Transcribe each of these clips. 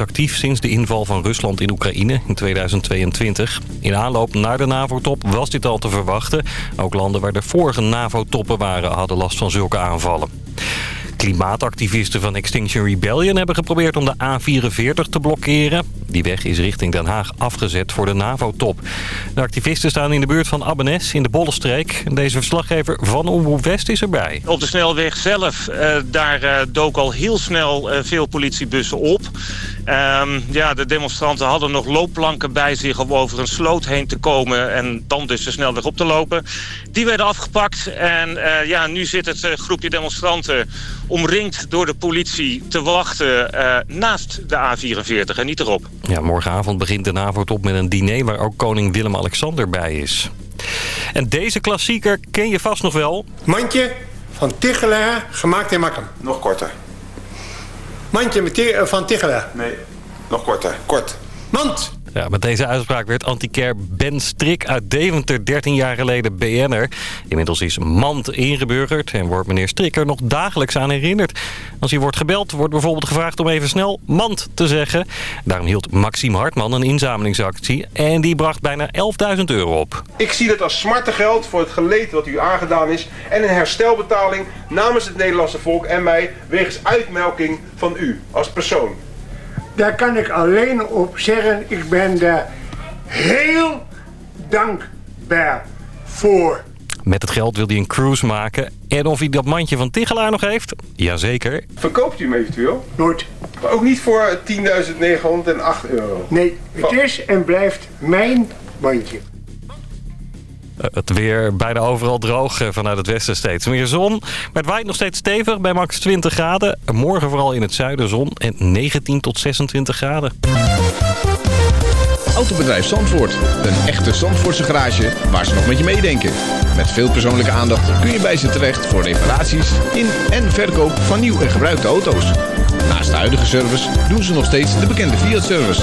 actief sinds de inval van Rusland in Oekraïne in 2022. In aanloop naar de NAVO-top was dit al te verwachten. Ook landen waar de vorige NAVO-toppen waren hadden last van zulke aanvallen. Klimaatactivisten van Extinction Rebellion hebben geprobeerd om de A44 te blokkeren. Die weg is richting Den Haag afgezet voor de NAVO-top. De activisten staan in de buurt van Abbenes in de Bollenstreek. Deze verslaggever van Omroep West is erbij. Op de snelweg zelf, uh, daar uh, al heel snel uh, veel politiebussen op. Um, ja, de demonstranten hadden nog loopplanken bij zich om over een sloot heen te komen... en dan dus de snelweg op te lopen. Die werden afgepakt en ja, nu zit het groepje demonstranten omringd door de politie te wachten naast de A44 en niet erop. Ja, morgenavond begint de NAVO-top met een diner waar ook koning Willem-Alexander bij is. En deze klassieker ken je vast nog wel. Mandje van Tichelaar, gemaakt in Makkum. Nog korter. Mandje van Tichelaar. Nee, nog korter. Kort. Mand! Ja, met deze uitspraak werd antiquair Ben Strik uit Deventer 13 jaar geleden BN'er. Inmiddels is Mand ingeburgerd en wordt meneer Strik er nog dagelijks aan herinnerd. Als hij wordt gebeld, wordt bijvoorbeeld gevraagd om even snel Mand te zeggen. Daarom hield Maxime Hartman een inzamelingsactie en die bracht bijna 11.000 euro op. Ik zie dat als smartengeld voor het geleed wat u aangedaan is en een herstelbetaling namens het Nederlandse volk en mij wegens uitmelking van u als persoon. Daar kan ik alleen op zeggen, ik ben daar heel dankbaar voor. Met het geld wil hij een cruise maken. En of hij dat mandje van Tigelaar nog heeft? Jazeker. Verkoopt u hem eventueel? Nooit. Maar ook niet voor 10.908 euro? Nee, het is en blijft mijn mandje. Het weer bijna overal droog vanuit het westen steeds meer zon. Maar het waait nog steeds stevig bij max 20 graden. Morgen vooral in het zuiden zon en 19 tot 26 graden. Autobedrijf Zandvoort. Een echte Zandvoortse garage waar ze nog met je meedenken. Met veel persoonlijke aandacht kun je bij ze terecht voor reparaties in en verkoop van nieuw en gebruikte auto's. Naast de huidige service doen ze nog steeds de bekende Fiat-service.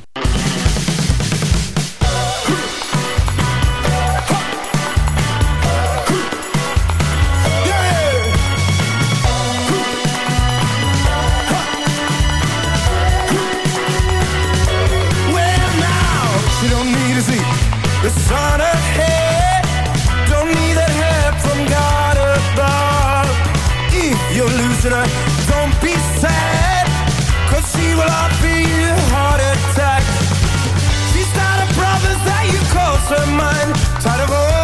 Call mine. Tired of all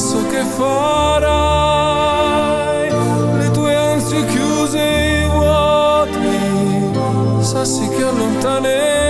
passo che farai, le tue ansie chiuse e vuoti, sassi che allontanerai.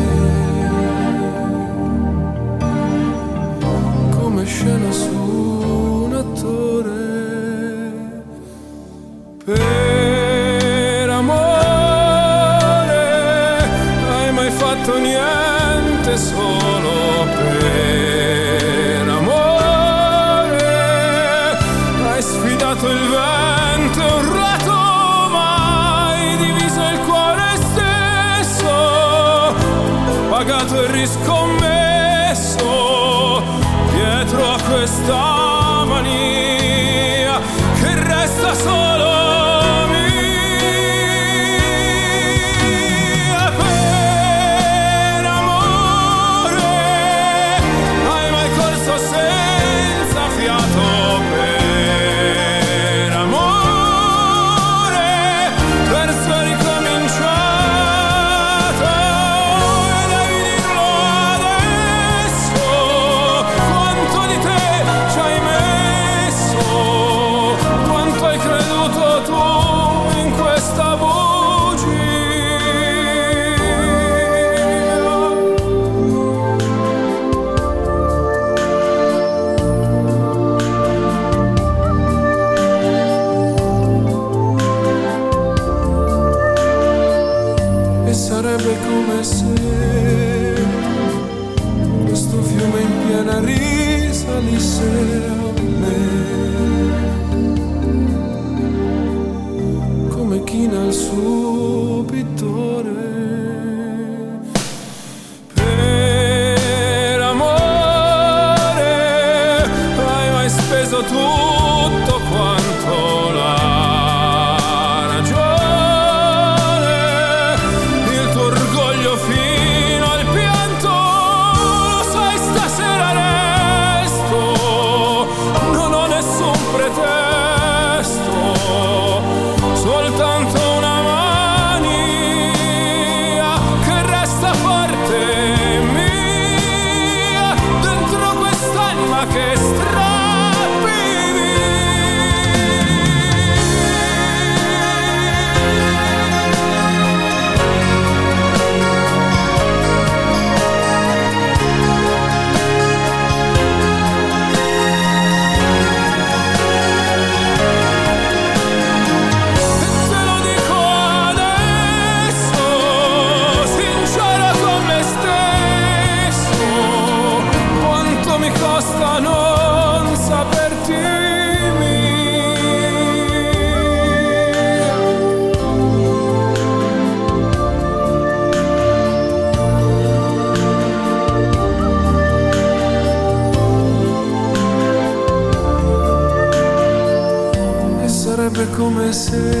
Blessed.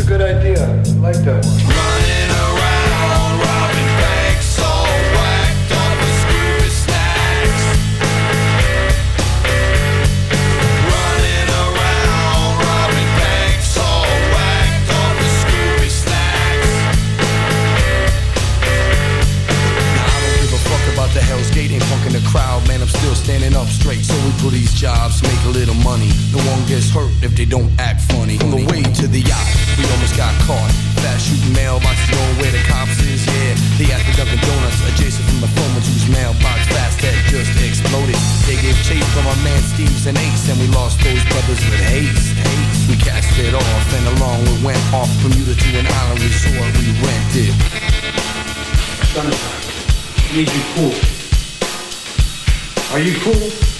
a good idea. I like that one. Running around, man. I'm still standing up straight. So we do these jobs, make a little money. No one gets hurt if they don't act funny. On the way to the yacht, we almost got caught. Fast shooting mailboxes going where the cops is, yeah. They at the Dunkin' Donuts, adjacent from the phone whose mailbox fast that just exploded. They gave chase from our man Steve's and Ace, and we lost those brothers with haste. We cast it off, and along we went off Bermuda to an island resort we rented. I need you cool. Are you cool?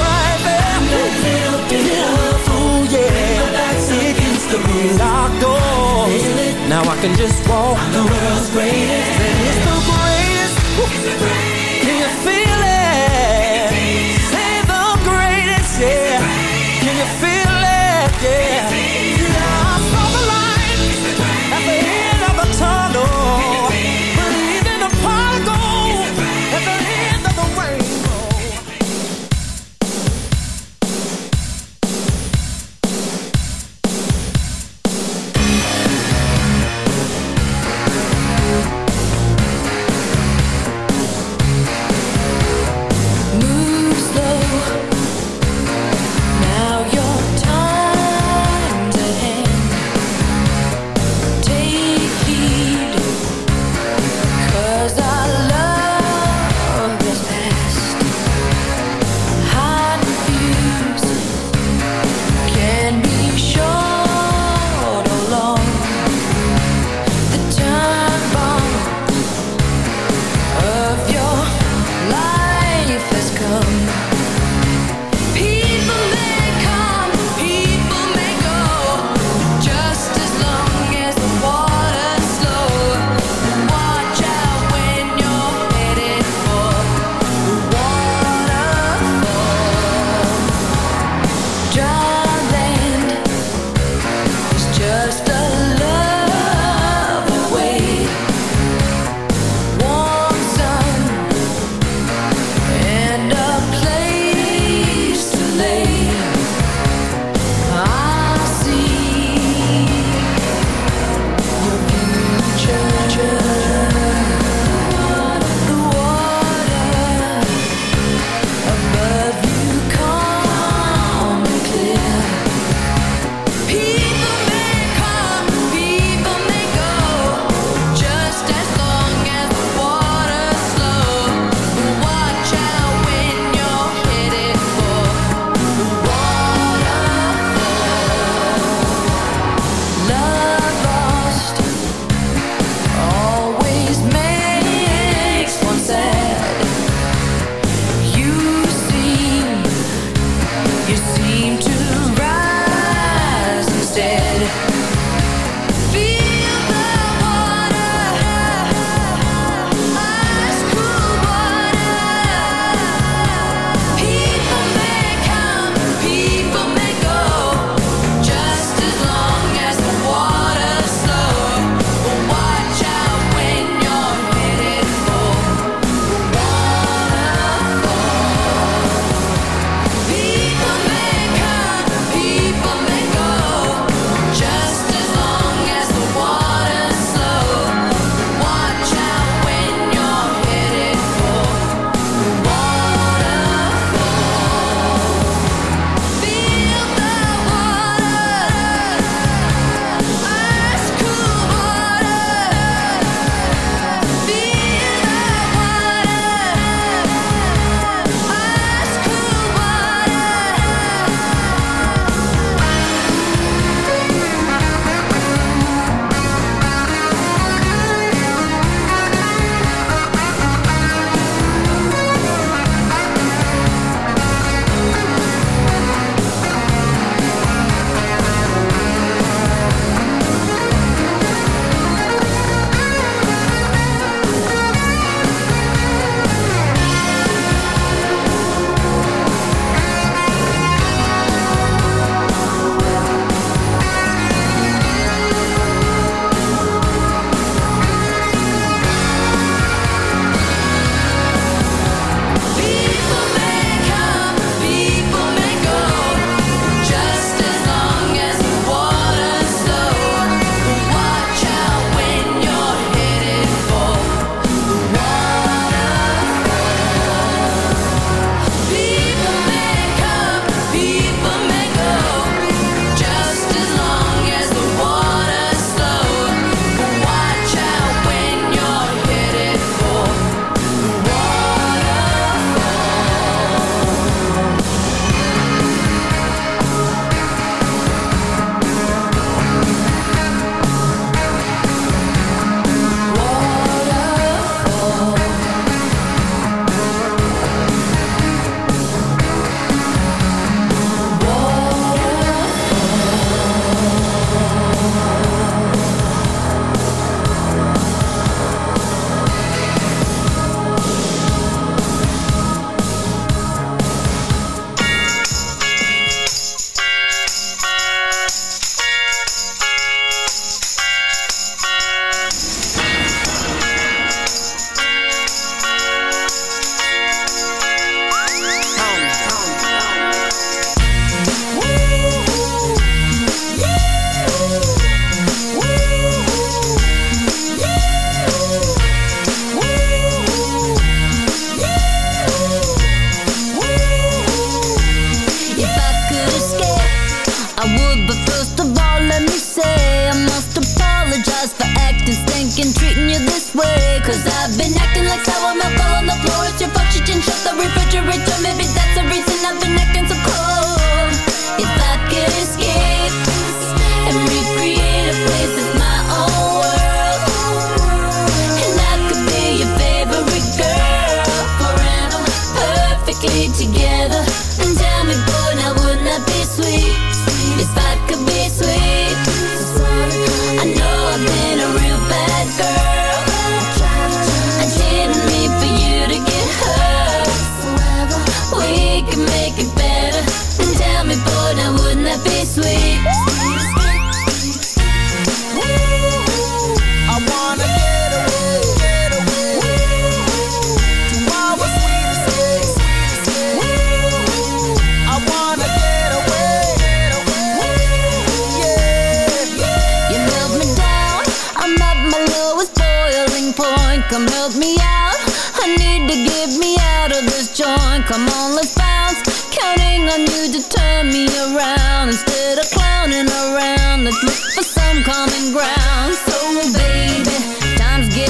the. Locked doors. Now I can just walk. I'm the world's greatest. And it's the greatest. Can you feel it? Say the greatest, yeah. Can you feel it? Yeah.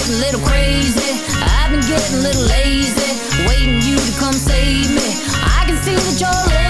getting a little crazy. I've been getting a little lazy. Waiting you to come save me. I can see that you're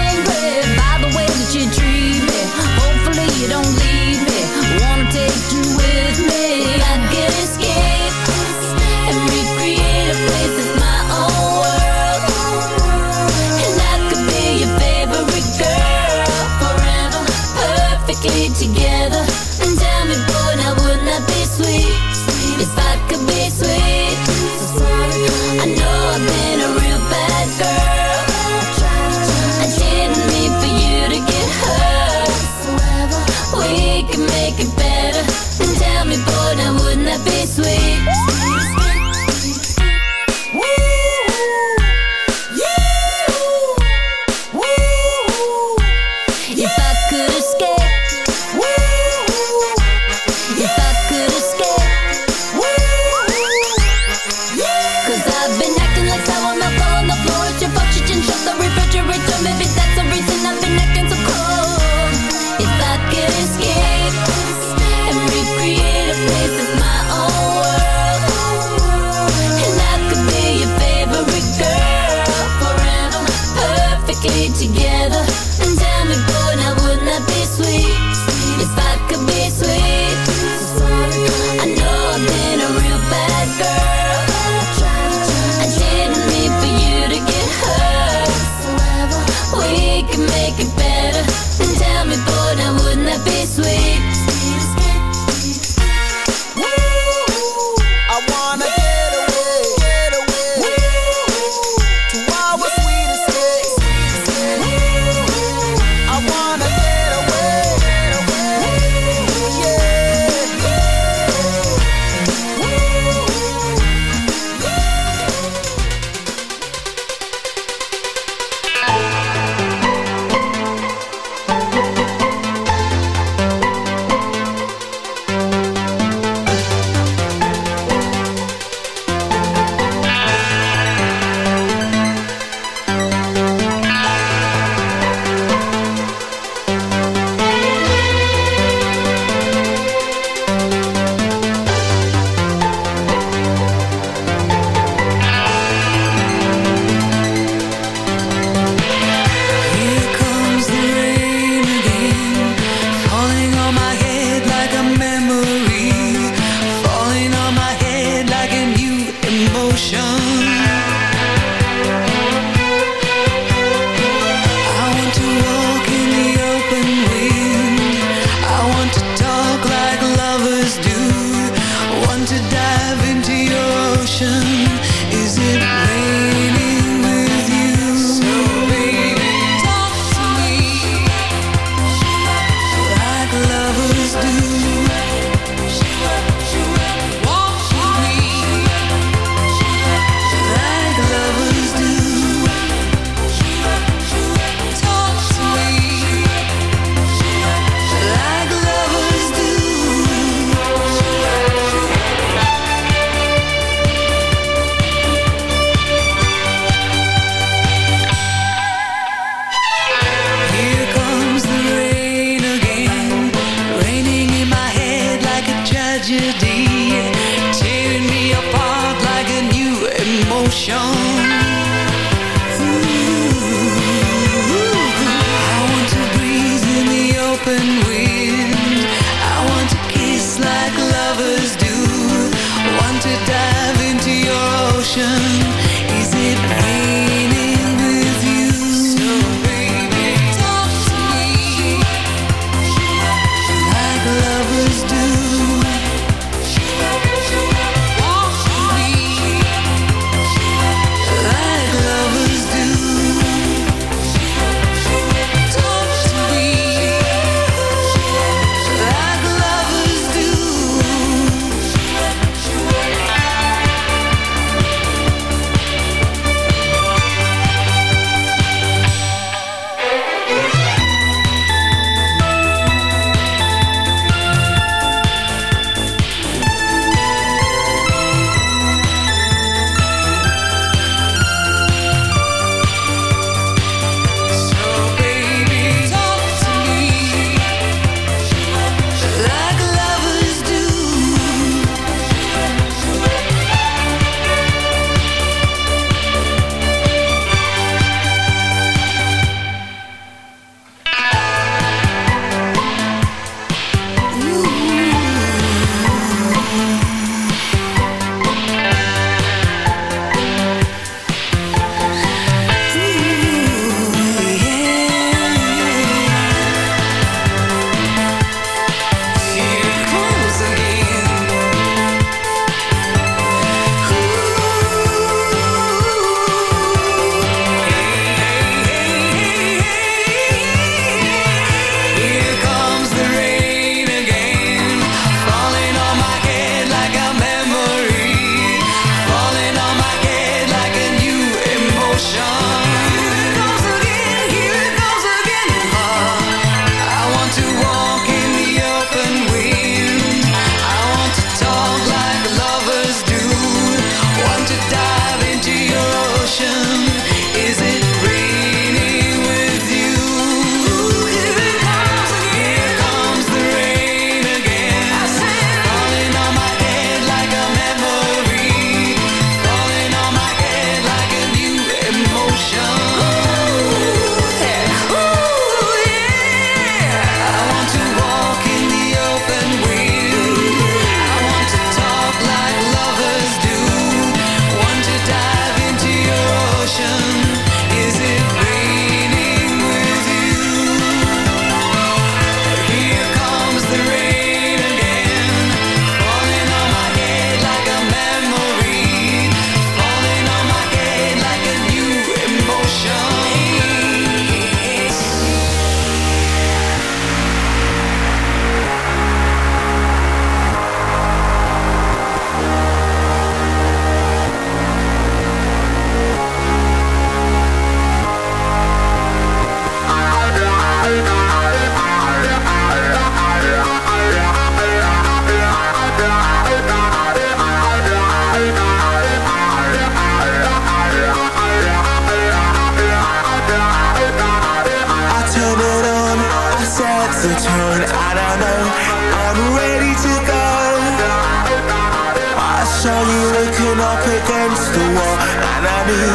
saw you looking up against the wall? And I knew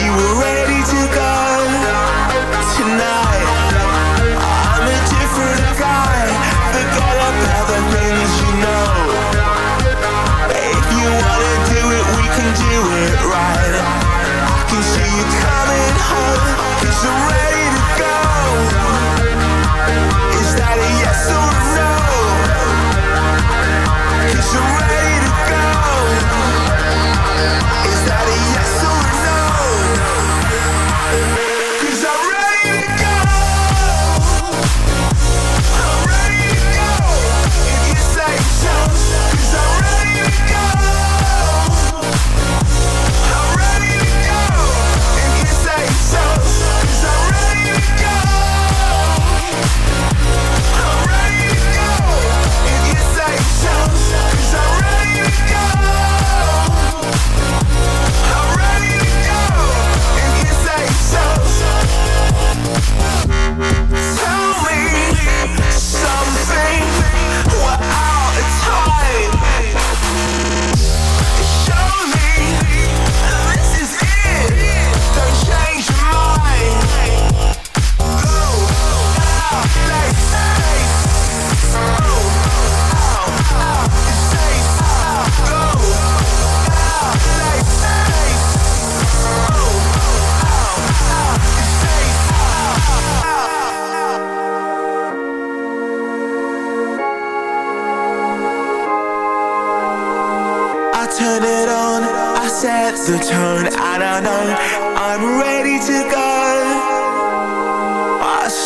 you were ready to go. Tonight I'm a different guy. Forget about the things you know. If you wanna do it, we can do it right. I can see you coming home. Cause you're ready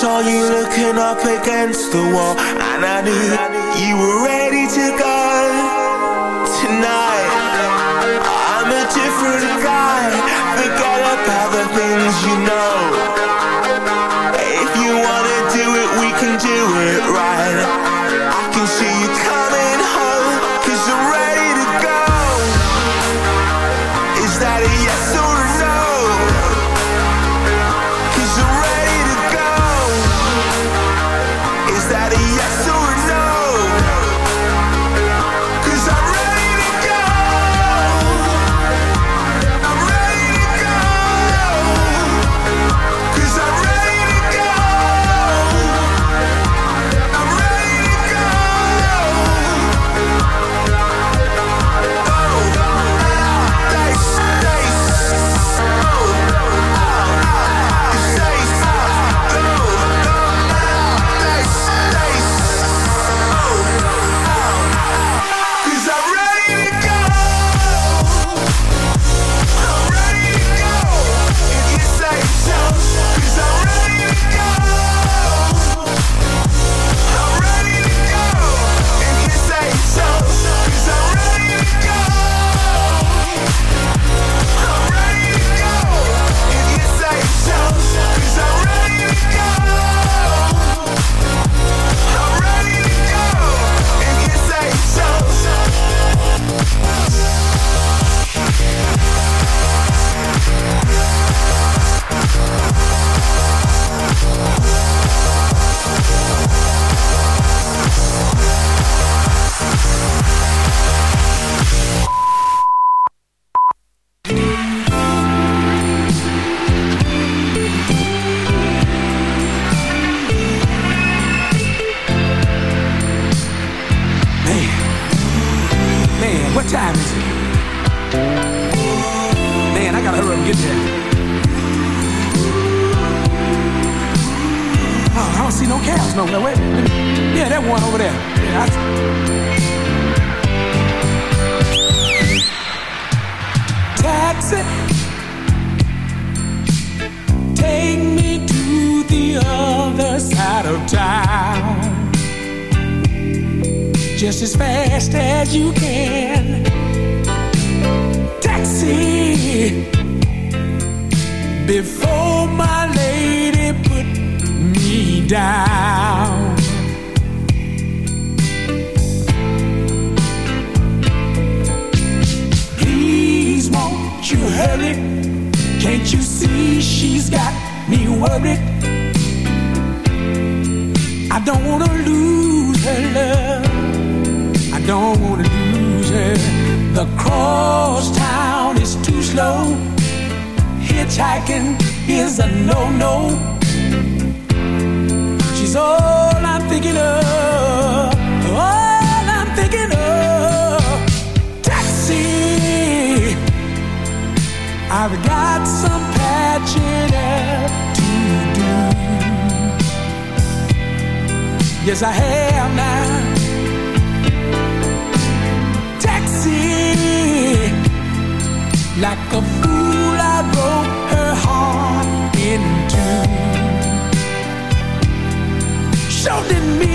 saw you looking up against the wall And I knew you were ready to go. Tonight I'm a different guy. Forget about the things you know.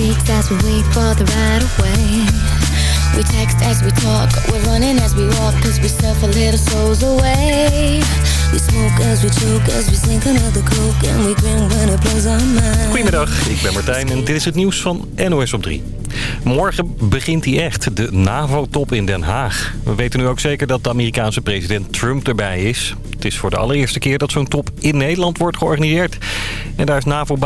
for the. We text as we talk, as we walk, we little souls away. Goedemiddag, ik ben Martijn en dit is het nieuws van NOS op 3. Morgen begint hij echt, de NAVO-top in Den Haag. We weten nu ook zeker dat de Amerikaanse president Trump erbij is. Het is voor de allereerste keer dat zo'n top in Nederland wordt georganiseerd. En daar is NAVO